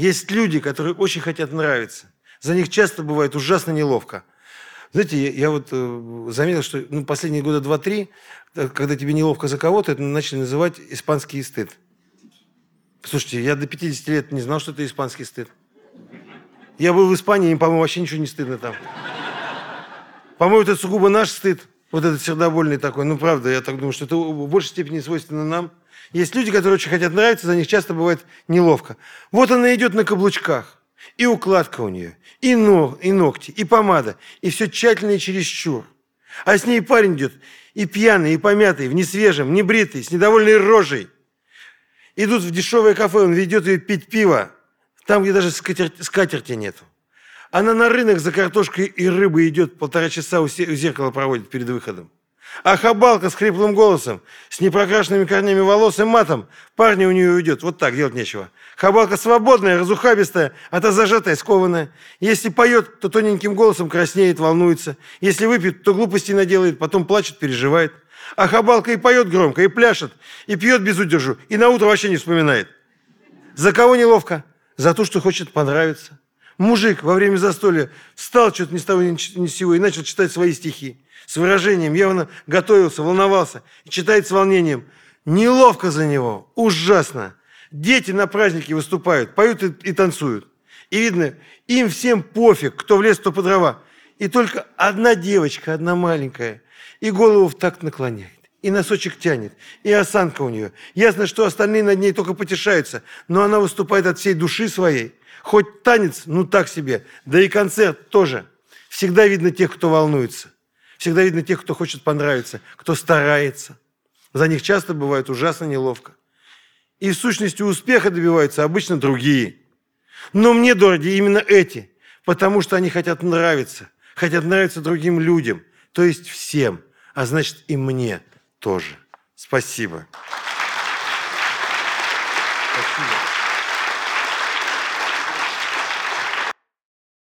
Есть люди, которые очень хотят нравиться. За них часто бывает ужасно неловко. Знаете, я, я вот э, заметил, что ну, последние года два-три, э, когда тебе неловко за кого-то, это начали называть испанский стыд. Слушайте, я до 50 лет не знал, что это испанский стыд. Я был в Испании, и, по-моему, вообще ничего не стыдно там. По-моему, это сугубо наш стыд. Вот этот сердобольный такой. Ну, правда, я так думаю, что это в большей степени свойственно нам. Есть люди, которые очень хотят нравиться, за них часто бывает неловко. Вот она идет на каблучках. И укладка у нее, и, ног, и ногти, и помада, и все тщательно и чересчур. А с ней парень идет и пьяный, и помятый, в несвежем, небритый, с недовольной рожей. Идут в дешевое кафе, он ведет ее пить пиво, там, где даже скатерти, нету. Она на рынок за картошкой и рыбой идет, полтора часа у зеркала проводит перед выходом. А хабалка с хриплым голосом, с непрокрашенными корнями волос и матом, парня у нее уйдет. Вот так, делать нечего. Хабалка свободная, разухабистая, а та зажатая, скованная. Если поет, то тоненьким голосом краснеет, волнуется. Если выпьет, то глупости наделает, потом плачет, переживает. А хабалка и поет громко, и пляшет, и пьет без удержу, и на утро вообще не вспоминает. За кого неловко? За то, что хочет понравиться. Мужик во время застолья встал что-то ни с того ни с сего и начал читать свои стихи с выражением, явно готовился, волновался и читает с волнением. Неловко за него, ужасно. Дети на празднике выступают, поют и, и танцуют. И видно, им всем пофиг, кто в лес, кто по дрова. И только одна девочка, одна маленькая, и голову в такт наклоняет, и носочек тянет, и осанка у нее. Ясно, что остальные над ней только потешаются, но она выступает от всей души своей. Хоть танец, ну так себе, да и концерт тоже. Всегда видно тех, кто волнуется. Всегда видно тех, кто хочет понравиться, кто старается. За них часто бывает ужасно неловко. И в сущности успеха добиваются обычно другие. Но мне дороги именно эти, потому что они хотят нравиться, хотят нравиться другим людям, то есть всем, а значит и мне тоже. Спасибо. Спасибо.